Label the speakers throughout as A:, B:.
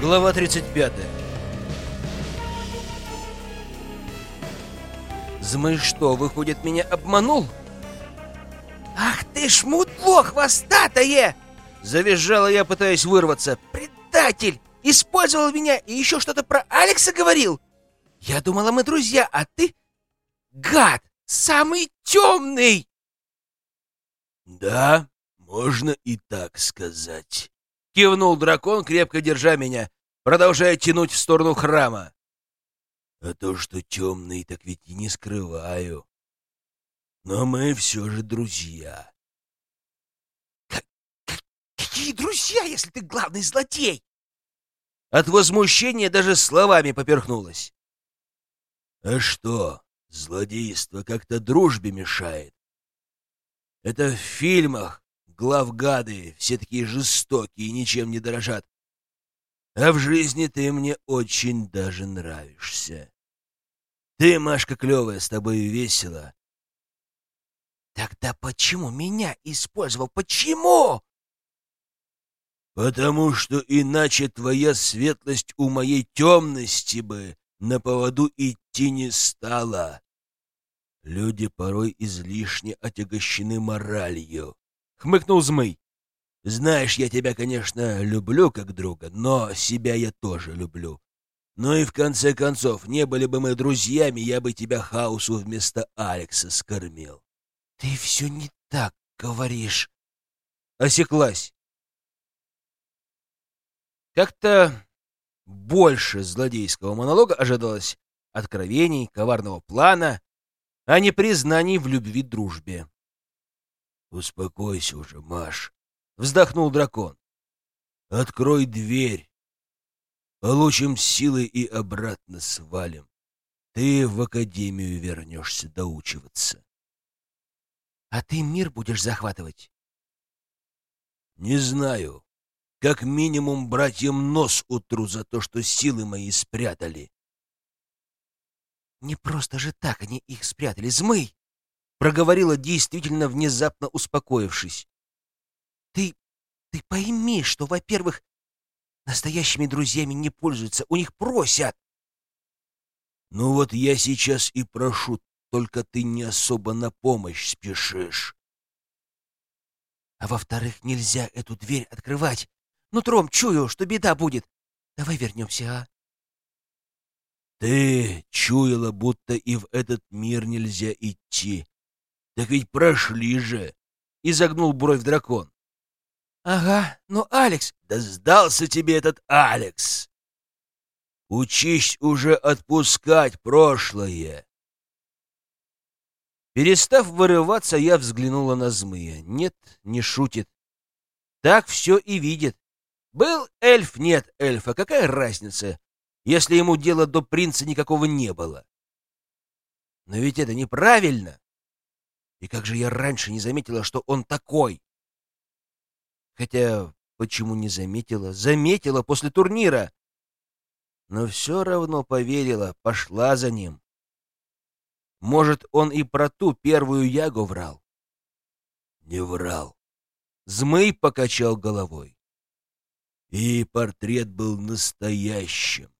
A: Глава 35 Змый что, выходит, меня обманул?
B: «Ах ты ж мудло хвостатое!»
A: Завизжала я, пытаясь вырваться.
B: «Предатель! Использовал меня и еще что-то про Алекса говорил! Я думала, мы друзья, а ты... Гад! Самый темный!»
C: «Да, можно и так сказать», —
A: кивнул дракон, крепко держа меня, продолжая тянуть в сторону храма.
C: «А то, что темный, так ведь и не скрываю. Но мы все же друзья».
B: «Какие друзья, если ты главный злодей?»
A: От возмущения даже словами поперхнулась.
C: «А что, злодейство как-то дружбе мешает? Это в фильмах главгады все такие жестокие и ничем не дорожат. А в жизни ты мне очень даже нравишься. Ты, Машка, клевая, с тобой весело.
B: Тогда почему меня использовал? Почему?
C: Потому что иначе твоя светлость у моей темности бы на поводу идти не стала. Люди порой излишне отягощены моралью. Хмыкнул Змый. Знаешь, я тебя, конечно, люблю как друга, но себя я тоже люблю. Ну и в конце концов, не были бы мы друзьями, я бы тебя хаосу вместо Алекса скормил.
B: Ты все не так говоришь.
A: Осеклась. Как-то больше злодейского монолога ожидалось откровений, коварного плана, а не признаний в любви-дружбе.
C: «Успокойся уже, Маш», — вздохнул дракон. «Открой дверь. Получим силы и обратно свалим. Ты в академию вернешься доучиваться».
B: «А ты мир будешь захватывать?»
C: «Не знаю. Как минимум братьям нос утру за то, что силы мои спрятали.
B: Не просто же так они их спрятали. Змый! Проговорила действительно внезапно успокоившись. Ты... ты пойми, что, во-первых, настоящими друзьями не пользуются, у них просят.
C: Ну вот я сейчас и прошу, только ты не особо на помощь спешишь.
B: А во-вторых, нельзя эту дверь открывать. Нутром чую, что беда будет. Давай вернемся, а?
C: Ты чуяла, будто и в этот мир нельзя идти. Так ведь прошли же.
A: Изогнул бровь дракон.
B: Ага, ну Алекс...
C: Да сдался тебе этот Алекс. Учись уже отпускать прошлое.
A: Перестав вырываться, я взглянула на змея. Нет, не шутит. Так все и видит. Был эльф, нет эльфа, какая разница, если ему дела до принца никакого не было? Но ведь это неправильно. И как же я раньше не заметила, что он такой? Хотя, почему не заметила? Заметила после турнира. Но все равно поверила, пошла за ним. Может, он и про ту первую ягу врал?
C: Не врал.
A: Змей покачал головой.
C: И портрет был настоящим.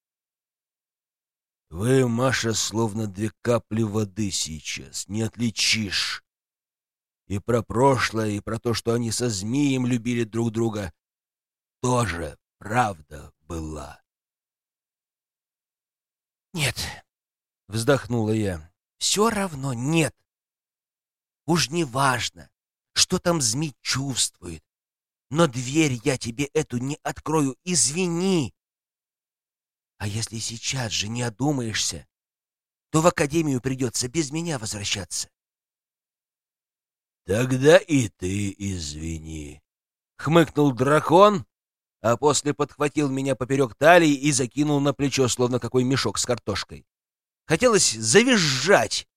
C: Вы, Маша, словно две капли воды сейчас, не отличишь. И про прошлое, и про то, что они со змеем любили друг друга, тоже правда была.
B: «Нет», — вздохнула я, — «все равно нет. Уж не важно, что там змей чувствует, но дверь я тебе эту не открою, извини. А если сейчас же не одумаешься, то в академию придется без меня возвращаться.
C: Тогда и ты извини.
A: Хмыкнул дракон, а после подхватил меня поперек талии и закинул на плечо, словно какой мешок с картошкой. Хотелось завизжать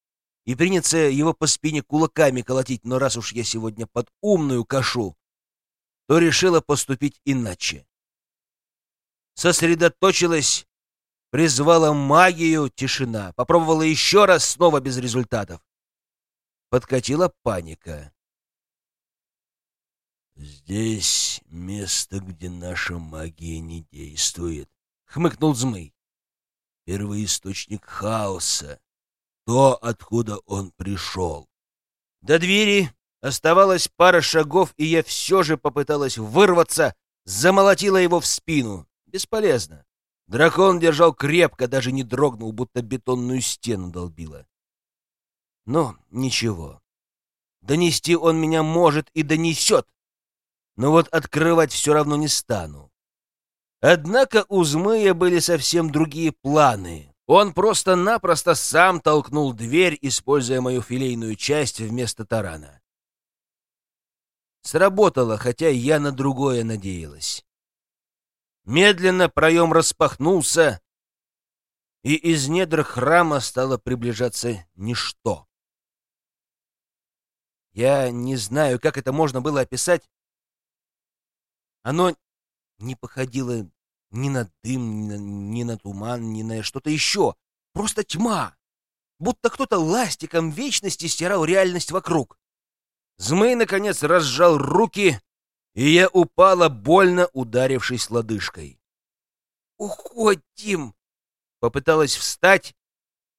A: и приняться его по спине кулаками колотить, но раз уж я сегодня под умную кашу, то решила поступить иначе. Сосредоточилась
C: Призвала магию, тишина. Попробовала еще раз, снова без результатов. Подкатила паника.
D: «Здесь место, где наша магия не действует», —
C: хмыкнул Змый.
D: «Первоисточник хаоса. То, откуда он пришел».
C: До двери оставалось пара шагов, и я все же попыталась вырваться, замолотила его в спину. Бесполезно. Дракон держал крепко, даже не дрогнул, будто бетонную стену долбило. Но ничего. Донести он меня может и донесет. Но вот открывать все равно не стану. Однако у Змея были совсем другие планы. Он просто-напросто сам толкнул дверь, используя мою филейную часть вместо тарана. Сработало, хотя я на другое надеялась. Медленно проем распахнулся, и из недр храма стало приближаться ничто. Я не знаю, как это можно было описать. Оно не походило ни на дым, ни на, ни на туман, ни на что-то еще. Просто тьма. Будто кто-то ластиком вечности стирал реальность вокруг. Змей, наконец, разжал руки, и я упала, больно ударившись лодыжкой. «Уходим!» Попыталась встать,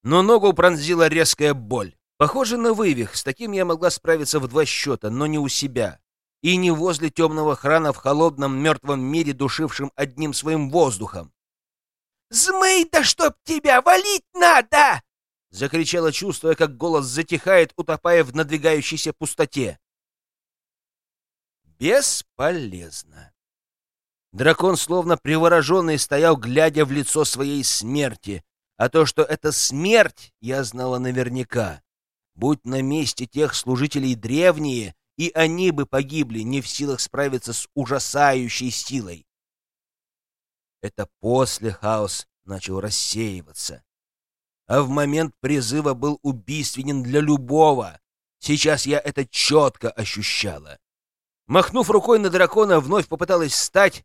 C: но ногу пронзила резкая боль. Похоже на вывих, с таким я могла справиться в два счета, но не у себя. И не возле темного храна в холодном мертвом мире, душившем одним своим воздухом. «Змей, да чтоб тебя валить надо!» Закричала, чувствуя, как голос затихает, утопая в надвигающейся пустоте. Бесполезно. Дракон, словно привороженный, стоял, глядя в лицо своей смерти. А то, что это смерть, я знала наверняка. Будь на месте тех служителей древние, и они бы погибли, не в силах справиться с ужасающей силой. Это после хаос начал рассеиваться. А в момент призыва был убийственен для любого. Сейчас я это четко ощущала. Махнув рукой на дракона, вновь попыталась встать,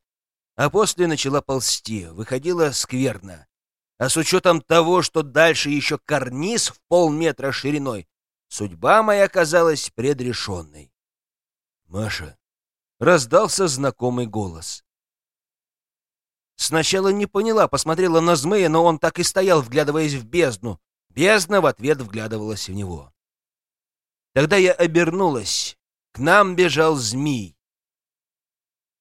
C: а после начала ползти. Выходила скверно. А с учетом того, что дальше еще карниз в полметра шириной, судьба моя оказалась предрешенной. «Маша!» — раздался знакомый голос. Сначала не поняла, посмотрела на змея, но он так и стоял, вглядываясь в бездну. Бездна в ответ вглядывалась в него. Тогда я обернулась к нам бежал змей.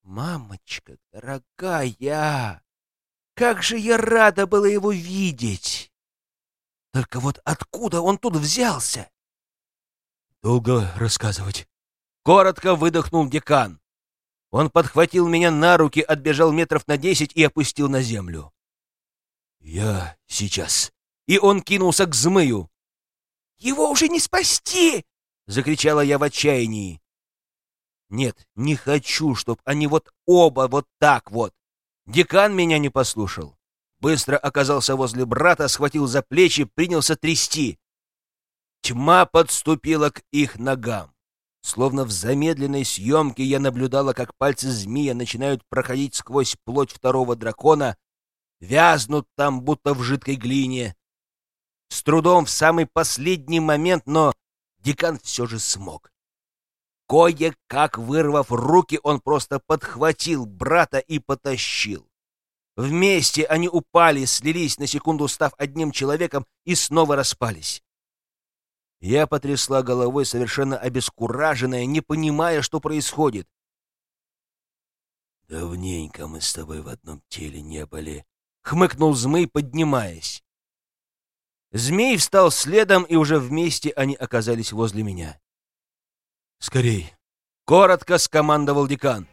C: «Мамочка дорогая, как же я рада была его видеть! Только вот откуда он тут взялся?»
D: «Долго рассказывать?»
C: Коротко выдохнул декан. Он подхватил меня на руки, отбежал метров на десять и опустил на землю.
D: «Я сейчас».
C: И он кинулся к змею.
B: «Его уже не спасти!»
C: — закричала я в отчаянии. Нет, не хочу, чтоб они вот оба вот так вот. Декан меня не послушал. Быстро оказался возле брата, схватил за плечи, принялся трясти. Тьма подступила к их ногам. Словно в замедленной съемке я наблюдала, как пальцы змея начинают проходить сквозь плоть второго дракона, вязнут там, будто в жидкой глине. С трудом в самый последний момент, но декан все же смог. Кое-как вырвав руки, он просто подхватил брата и потащил. Вместе они упали, слились, на секунду став одним человеком, и снова распались. Я потрясла головой, совершенно обескураженная, не понимая, что происходит.
D: «Давненько мы с тобой в одном теле не были», —
C: хмыкнул змей, поднимаясь. Змей встал следом, и уже вместе они оказались возле меня.
D: «Скорей!»
C: — коротко скомандовал декан.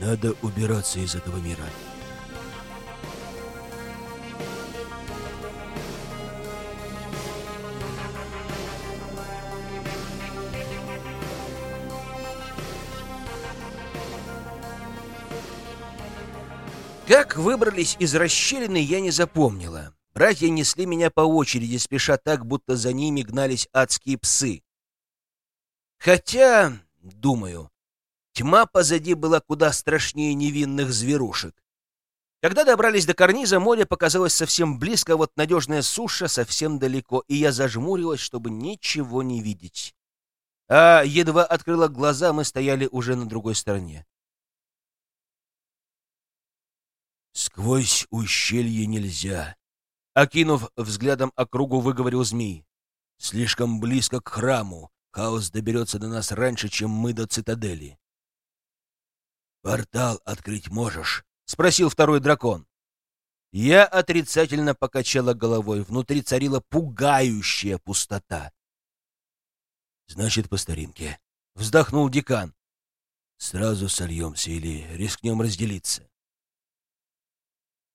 D: «Надо убираться из этого мира».
C: Как выбрались из расщелины, я не запомнила. Братья несли меня по очереди, спеша так, будто за ними гнались адские псы. Хотя, думаю, тьма позади была куда страшнее невинных зверушек. Когда добрались до карниза, море показалось совсем близко, а вот надежная суша совсем далеко, и я зажмурилась, чтобы ничего не видеть. А едва открыла глаза, мы стояли уже на другой стороне.
D: «Сквозь ущелье нельзя», —
C: окинув взглядом округу, выговорил змей.
D: «Слишком близко к храму. Хаос доберется до нас раньше, чем мы до цитадели». «Портал открыть можешь?»
C: — спросил второй дракон. Я отрицательно покачала головой. Внутри царила пугающая пустота.
D: «Значит, по старинке», —
C: вздохнул декан.
D: «Сразу сольемся или рискнем разделиться?»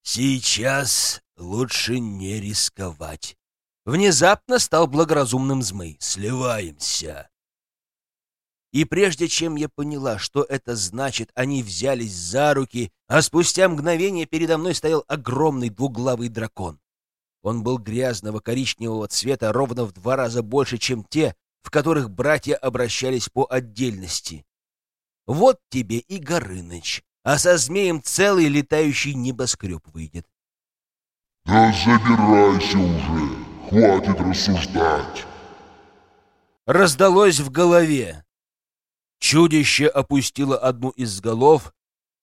D: «Сейчас лучше не рисковать».
C: Внезапно стал благоразумным змей.
D: «Сливаемся».
C: И прежде чем я поняла, что это значит, они взялись за руки, а спустя мгновение передо мной стоял огромный двуглавый дракон. Он был грязного коричневого цвета ровно в два раза больше, чем те, в которых братья обращались по отдельности. Вот тебе и Горыныч, а со змеем целый летающий небоскреб выйдет.
E: «Да забирайся уже, хватит рассуждать!»
C: Раздалось в голове. Чудище опустило одну из голов.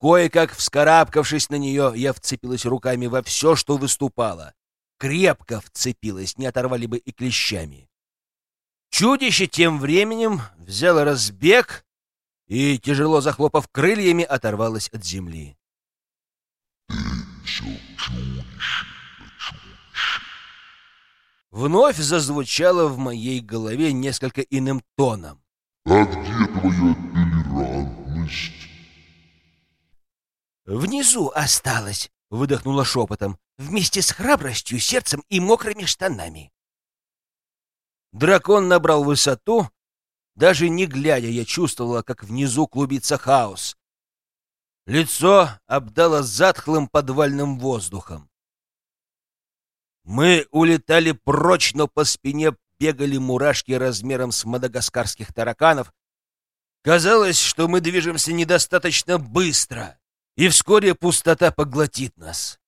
C: Кое-как вскарабкавшись на нее, я вцепилась руками во все, что выступало. Крепко вцепилась, не оторвали бы и клещами. Чудище тем временем взяло разбег и, тяжело захлопав крыльями, оторвалось от земли. Вновь зазвучало в моей голове несколько иным тоном.
E: А где твоя толерантность?
B: Внизу осталось, выдохнула шепотом, вместе с храбростью, сердцем и мокрыми штанами.
C: Дракон набрал высоту. Даже не глядя, я чувствовала, как внизу клубится хаос. Лицо обдало затхлым подвальным воздухом. Мы улетали прочь, но по спине бегали мурашки размером с мадагаскарских тараканов. Казалось, что мы движемся недостаточно быстро, и вскоре пустота поглотит нас.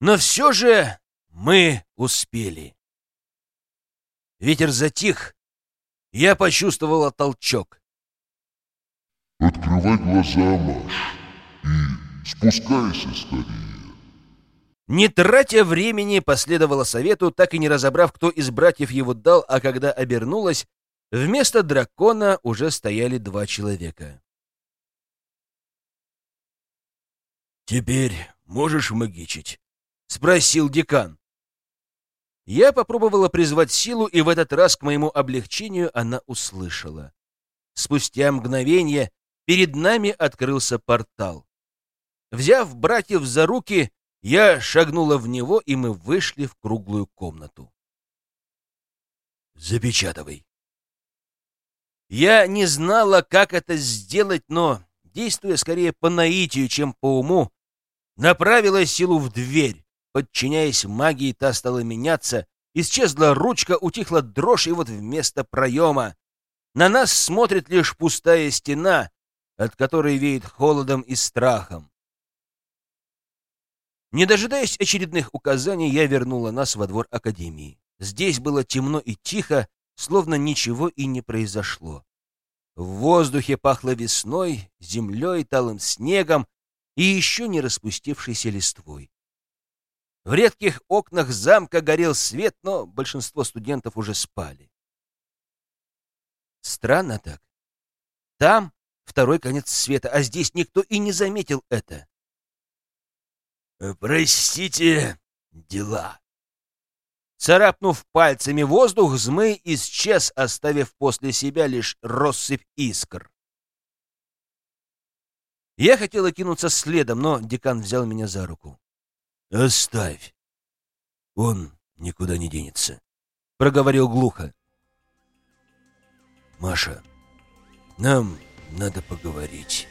C: Но все же мы успели. Ветер затих, я почувствовала толчок.
E: Открывай глаза, Маш, и спускайся скорее.
C: Не тратя времени, последовала совету, так и не разобрав, кто из братьев его дал, а когда обернулась, вместо дракона уже стояли два человека.
D: «Теперь можешь магичить?»
C: — спросил декан. Я попробовала призвать силу, и в этот раз, к моему облегчению, она услышала. Спустя мгновение перед нами открылся портал. Взяв братьев за руки, я шагнула в него, и мы вышли в круглую комнату.
D: «Запечатывай».
C: Я не знала, как это сделать, но, действуя скорее по наитию, чем по уму, направила силу в дверь. Подчиняясь магии, та стала меняться. Исчезла ручка, утихла дрожь, и вот вместо проема на нас смотрит лишь пустая стена, от которой веет холодом и страхом. Не дожидаясь очередных указаний, я вернула нас во двор Академии. Здесь было темно и тихо, словно ничего и не произошло. В воздухе пахло весной, землей, талым снегом и еще не распустившейся листвой. В редких окнах замка горел свет, но большинство студентов уже спали. Странно так. Там второй конец света, а здесь никто и не заметил это.
D: «Простите, дела».
C: Царапнув пальцами воздух, змей исчез, оставив после себя лишь россыпь искр. Я хотела кинуться следом, но декан взял меня за руку.
D: «Оставь. Он никуда не денется», —
C: проговорил глухо.
D: «Маша, нам надо поговорить».